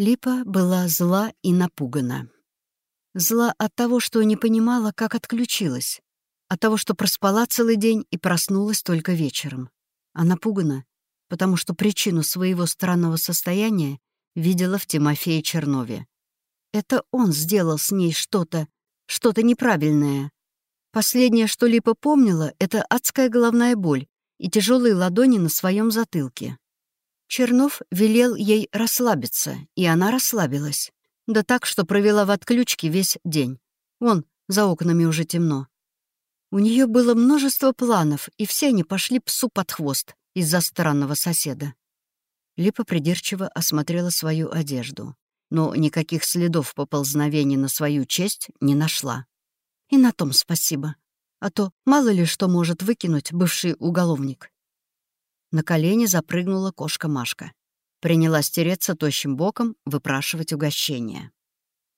Липа была зла и напугана. Зла от того, что не понимала, как отключилась, от того, что проспала целый день и проснулась только вечером. А напугана, потому что причину своего странного состояния видела в Тимофее Чернове. Это он сделал с ней что-то, что-то неправильное. Последнее, что Липа помнила, это адская головная боль и тяжелые ладони на своем затылке. Чернов велел ей расслабиться, и она расслабилась. Да так, что провела в отключке весь день. Вон, за окнами уже темно. У нее было множество планов, и все они пошли псу под хвост из-за странного соседа. Липа придирчиво осмотрела свою одежду, но никаких следов поползновений на свою честь не нашла. И на том спасибо. А то мало ли что может выкинуть бывший уголовник. На колени запрыгнула кошка Машка. Принялась тереться тощим боком, выпрашивать угощение.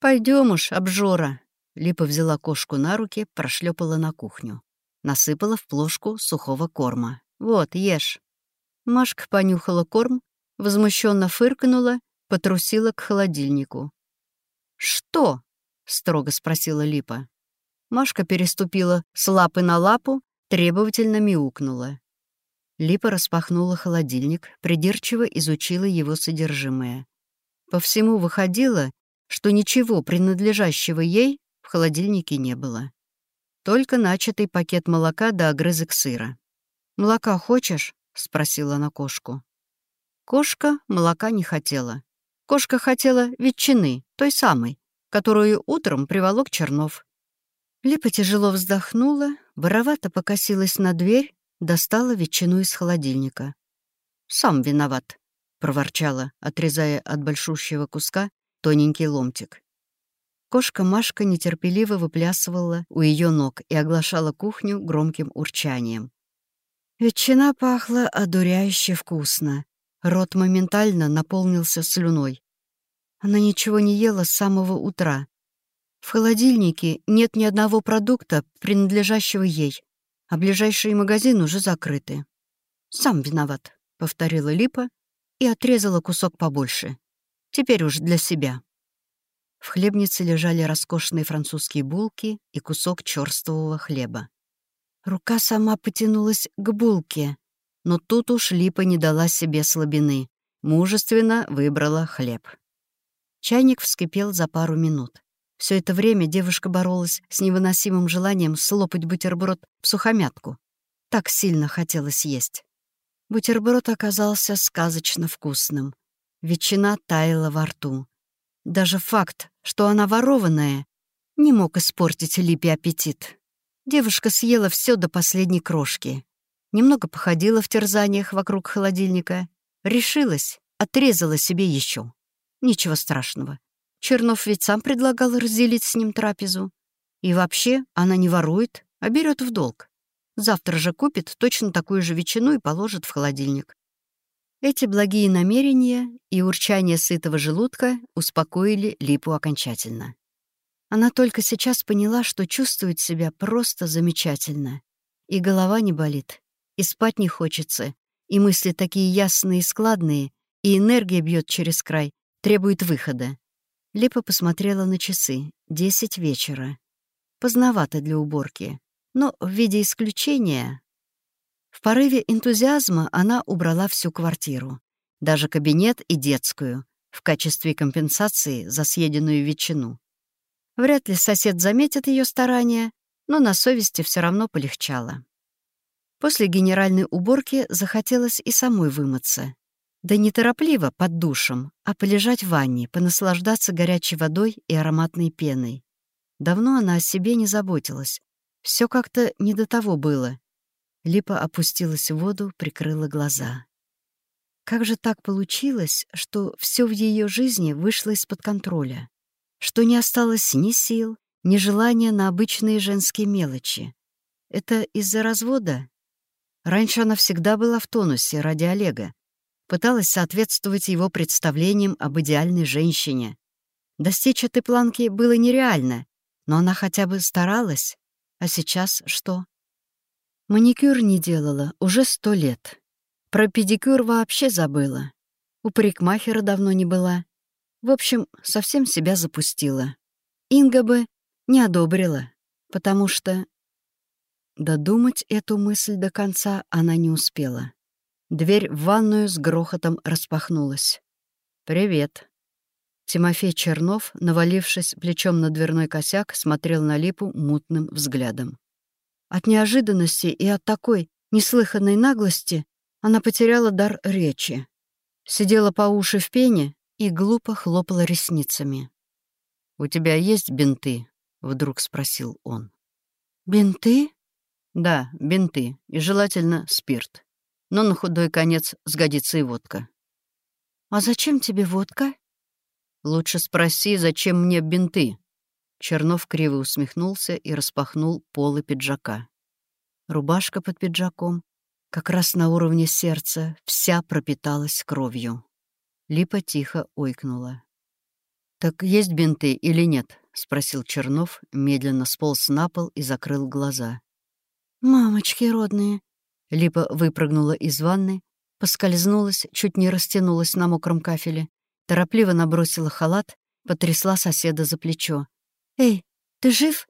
Пойдем уж, обжора!» Липа взяла кошку на руки, прошлепала на кухню. Насыпала в плошку сухого корма. «Вот, ешь». Машка понюхала корм, возмущенно фыркнула, потрусила к холодильнику. «Что?» — строго спросила Липа. Машка переступила с лапы на лапу, требовательно мяукнула. Липа распахнула холодильник, придирчиво изучила его содержимое. По всему выходило, что ничего принадлежащего ей в холодильнике не было. Только начатый пакет молока да огрызок сыра. «Молока хочешь?» — спросила она кошку. Кошка молока не хотела. Кошка хотела ветчины, той самой, которую утром приволок Чернов. Липа тяжело вздохнула, воровато покосилась на дверь достала ветчину из холодильника. «Сам виноват», — проворчала, отрезая от большущего куска тоненький ломтик. Кошка Машка нетерпеливо выплясывала у ее ног и оглашала кухню громким урчанием. Ветчина пахла одуряюще вкусно. Рот моментально наполнился слюной. Она ничего не ела с самого утра. В холодильнике нет ни одного продукта, принадлежащего ей а ближайшие магазины уже закрыты. «Сам виноват», — повторила Липа и отрезала кусок побольше. Теперь уж для себя. В хлебнице лежали роскошные французские булки и кусок черствового хлеба. Рука сама потянулась к булке, но тут уж Липа не дала себе слабины. Мужественно выбрала хлеб. Чайник вскипел за пару минут. Все это время девушка боролась с невыносимым желанием слопать бутерброд в сухомятку. Так сильно хотелось есть. Бутерброд оказался сказочно вкусным. Ветчина таяла во рту. Даже факт, что она ворованная, не мог испортить Липе аппетит. Девушка съела все до последней крошки. Немного походила в терзаниях вокруг холодильника. Решилась, отрезала себе еще. Ничего страшного. Чернов ведь сам предлагал разделить с ним трапезу. И вообще, она не ворует, а берет в долг. Завтра же купит точно такую же ветчину и положит в холодильник. Эти благие намерения и урчание сытого желудка успокоили Липу окончательно. Она только сейчас поняла, что чувствует себя просто замечательно. И голова не болит, и спать не хочется, и мысли такие ясные и складные, и энергия бьет через край, требует выхода. Липа посмотрела на часы. Десять вечера. Поздновато для уборки. Но в виде исключения... В порыве энтузиазма она убрала всю квартиру. Даже кабинет и детскую. В качестве компенсации за съеденную ветчину. Вряд ли сосед заметит ее старания, но на совести все равно полегчало. После генеральной уборки захотелось и самой вымыться. Да не торопливо, под душем, а полежать в ванне, понаслаждаться горячей водой и ароматной пеной. Давно она о себе не заботилась. Все как-то не до того было. Липа опустилась в воду, прикрыла глаза. Как же так получилось, что все в ее жизни вышло из-под контроля? Что не осталось ни сил, ни желания на обычные женские мелочи? Это из-за развода? Раньше она всегда была в тонусе ради Олега, пыталась соответствовать его представлениям об идеальной женщине. Достичь этой планки было нереально, но она хотя бы старалась. А сейчас что? Маникюр не делала уже сто лет. Про педикюр вообще забыла. У парикмахера давно не была. В общем, совсем себя запустила. Инга бы не одобрила, потому что... Додумать эту мысль до конца она не успела. Дверь в ванную с грохотом распахнулась. «Привет». Тимофей Чернов, навалившись плечом на дверной косяк, смотрел на Липу мутным взглядом. От неожиданности и от такой неслыханной наглости она потеряла дар речи. Сидела по уши в пене и глупо хлопала ресницами. «У тебя есть бинты?» — вдруг спросил он. «Бинты?» «Да, бинты, и желательно спирт. Но на худой конец сгодится и водка». «А зачем тебе водка?» «Лучше спроси, зачем мне бинты?» Чернов криво усмехнулся и распахнул полы пиджака. Рубашка под пиджаком, как раз на уровне сердца, вся пропиталась кровью. Липа тихо ойкнула. «Так есть бинты или нет?» — спросил Чернов, медленно сполз на пол и закрыл глаза. «Мамочки родные!» Липа выпрыгнула из ванны, Поскользнулась, чуть не растянулась на мокром кафеле. Торопливо набросила халат, потрясла соседа за плечо. «Эй, ты жив?»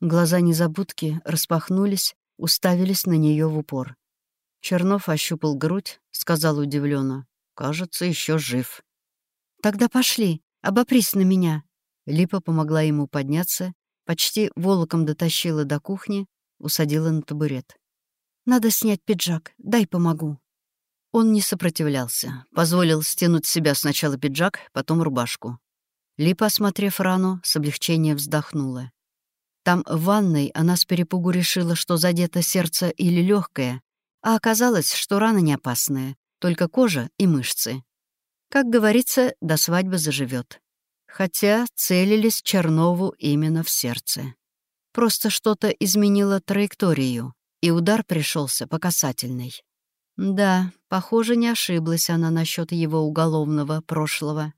Глаза незабудки распахнулись, уставились на нее в упор. Чернов ощупал грудь, сказал удивленно: «Кажется, еще жив». «Тогда пошли, обопрись на меня». Липа помогла ему подняться, почти волоком дотащила до кухни, усадила на табурет. «Надо снять пиджак, дай помогу». Он не сопротивлялся, позволил стянуть с себя сначала пиджак, потом рубашку. Липа, осмотрев рану, с облегчением вздохнула. Там, в ванной, она с перепугу решила, что задето сердце или легкое, а оказалось, что рана не опасная, только кожа и мышцы. Как говорится, до свадьбы заживет. Хотя целились Чернову именно в сердце. Просто что-то изменило траекторию, и удар пришелся по касательной. Да, похоже, не ошиблась она насчет его уголовного прошлого.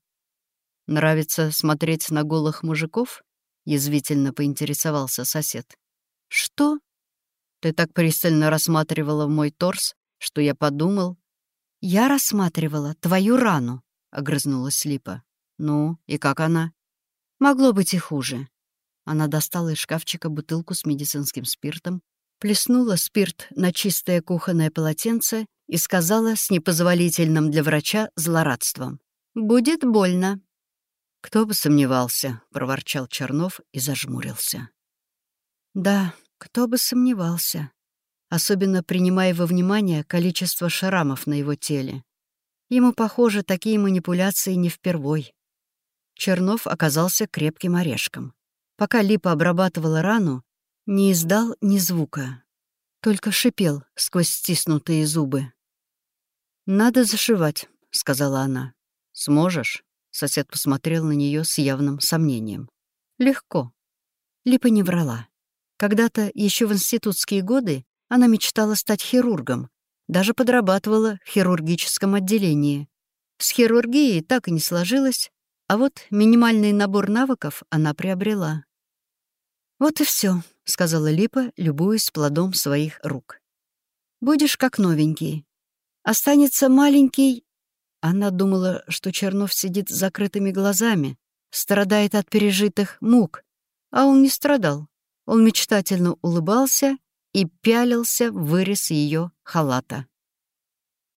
«Нравится смотреть на голых мужиков?» — язвительно поинтересовался сосед. «Что?» «Ты так пристально рассматривала мой торс, что я подумал...» «Я рассматривала твою рану», — огрызнулась Липа. «Ну, и как она?» «Могло быть и хуже». Она достала из шкафчика бутылку с медицинским спиртом, плеснула спирт на чистое кухонное полотенце и сказала с непозволительным для врача злорадством. «Будет больно». «Кто бы сомневался», — проворчал Чернов и зажмурился. «Да, кто бы сомневался», особенно принимая во внимание количество шрамов на его теле. Ему, похоже, такие манипуляции не впервой. Чернов оказался крепким орешком. Пока Липа обрабатывала рану, не издал ни звука, только шипел сквозь стиснутые зубы. «Надо зашивать», — сказала она. «Сможешь?» — сосед посмотрел на нее с явным сомнением. «Легко». Липа не врала. Когда-то, еще в институтские годы, она мечтала стать хирургом, даже подрабатывала в хирургическом отделении. С хирургией так и не сложилось, а вот минимальный набор навыков она приобрела. «Вот и все, сказала Липа, любуясь плодом своих рук. «Будешь как новенький. Останется маленький...» Она думала, что Чернов сидит с закрытыми глазами, страдает от пережитых мук. А он не страдал. Он мечтательно улыбался и пялился в вырез ее халата.